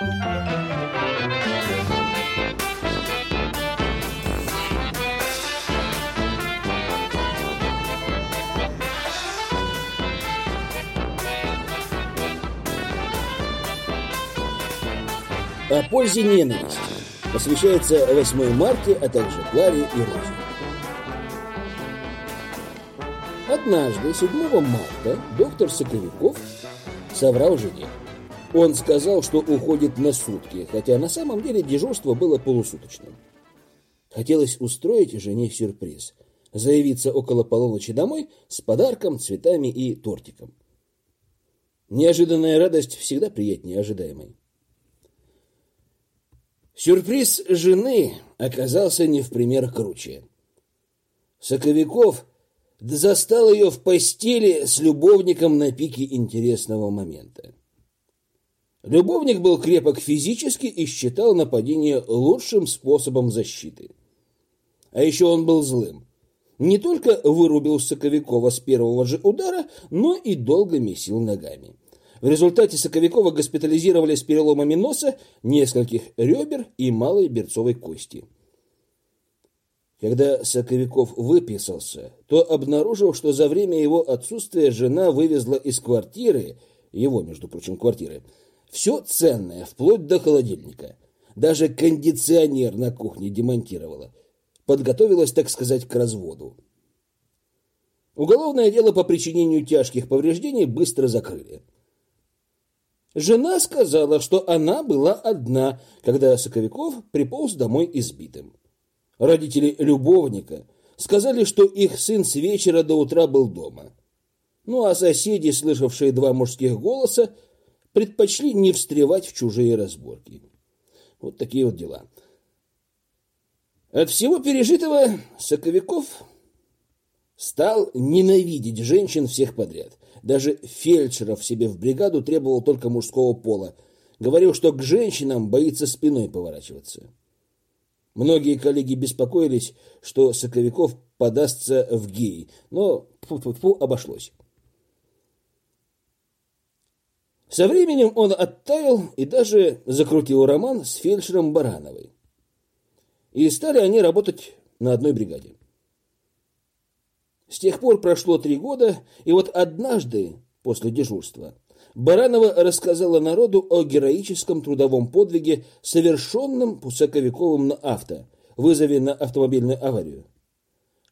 О пользе ненависти посвящается 8 марта, а также Кларе и Розе. Однажды, 7 марта, доктор Соковиков соврал жене. Он сказал, что уходит на сутки, хотя на самом деле дежурство было полусуточным. Хотелось устроить жене сюрприз. Заявиться около полуночи домой с подарком, цветами и тортиком. Неожиданная радость всегда приятнее ожидаемой. Сюрприз жены оказался не в пример круче. Соковиков застал ее в постели с любовником на пике интересного момента. Любовник был крепок физически и считал нападение лучшим способом защиты. А еще он был злым. Не только вырубил Соковикова с первого же удара, но и долго месил ногами. В результате Соковикова госпитализировали с переломами носа, нескольких ребер и малой берцовой кости. Когда Соковиков выписался, то обнаружил, что за время его отсутствия жена вывезла из квартиры, его, между прочим, квартиры, все ценное, вплоть до холодильника. Даже кондиционер на кухне демонтировала. Подготовилась, так сказать, к разводу. Уголовное дело по причинению тяжких повреждений быстро закрыли. Жена сказала, что она была одна, когда Соковиков приполз домой избитым. Родители любовника сказали, что их сын с вечера до утра был дома. Ну а соседи, слышавшие два мужских голоса, предпочли не встревать в чужие разборки. Вот такие вот дела. От всего пережитого Соковиков стал ненавидеть женщин всех подряд. Даже фельдшеров себе в бригаду требовал только мужского пола. Говорил, что к женщинам боится спиной поворачиваться. Многие коллеги беспокоились, что Соковиков подастся в гей, но фу -фу -фу, обошлось. Со временем он оттаял и даже закрутил роман с фельдшером Барановой. И стали они работать на одной бригаде. С тех пор прошло три года, и вот однажды, после дежурства, Баранова рассказала народу о героическом трудовом подвиге, совершенном Пусаковиковым на авто, вызове на автомобильную аварию.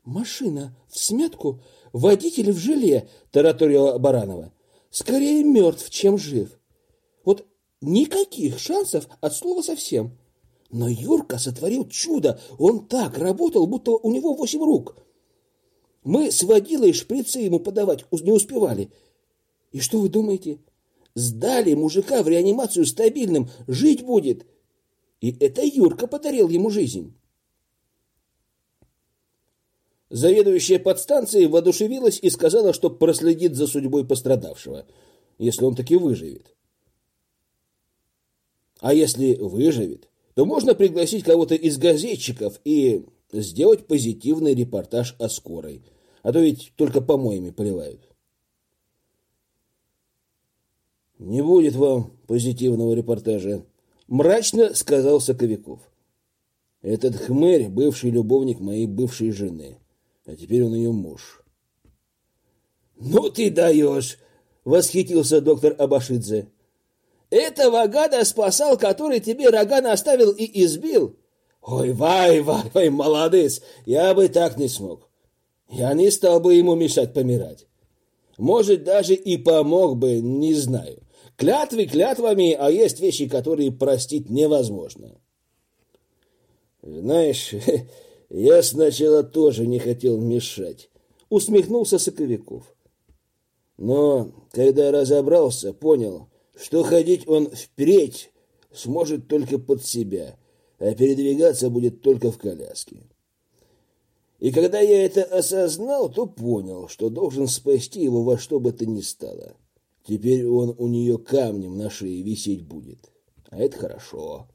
«Машина в смятку, водитель в желе», — тараторила Баранова. «Скорее мертв, чем жив. Вот никаких шансов от слова совсем. Но Юрка сотворил чудо, он так работал, будто у него восемь рук». Мы с водилой шприцы ему подавать не успевали. И что вы думаете? Сдали мужика в реанимацию стабильным, жить будет. И это Юрка подарил ему жизнь. Заведующая подстанцией воодушевилась и сказала, что проследит за судьбой пострадавшего, если он таки выживет. А если выживет, то можно пригласить кого-то из газетчиков и сделать позитивный репортаж о скорой – а то ведь только помоями поливают. Не будет вам позитивного репортажа, мрачно сказал Соковиков. Этот хмырь бывший любовник моей бывшей жены, а теперь он ее муж. Ну ты даешь, восхитился доктор Абашидзе. Этого гада спасал, который тебе рога наставил и избил. Ой, вай, вай, вай, молодец, я бы так не смог. Я не стал бы ему мешать помирать. Может, даже и помог бы, не знаю. Клятвы клятвами, а есть вещи, которые простить невозможно. Знаешь, я сначала тоже не хотел мешать, усмехнулся Соковиков. Но когда разобрался, понял, что ходить он впредь сможет только под себя, а передвигаться будет только в коляске. И когда я это осознал, то понял, что должен спасти его во что бы то ни стало. Теперь он у нее камнем на шее висеть будет. А это хорошо.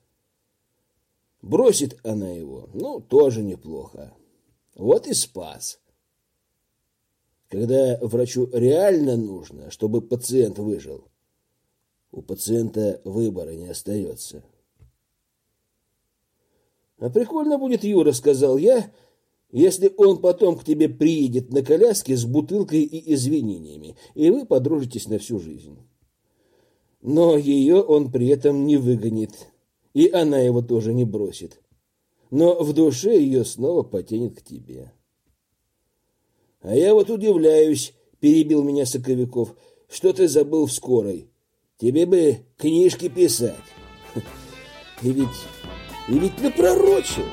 Бросит она его, ну, тоже неплохо. Вот и спас. Когда врачу реально нужно, чтобы пациент выжил, у пациента выбора не остается. А прикольно будет, Юра, сказал я, если он потом к тебе приедет на коляске с бутылкой и извинениями, и вы подружитесь на всю жизнь. Но ее он при этом не выгонит, и она его тоже не бросит. Но в душе ее снова потянет к тебе. А я вот удивляюсь, перебил меня Соковиков, что ты забыл в скорой. Тебе бы книжки писать. И ведь, и ведь напророчил.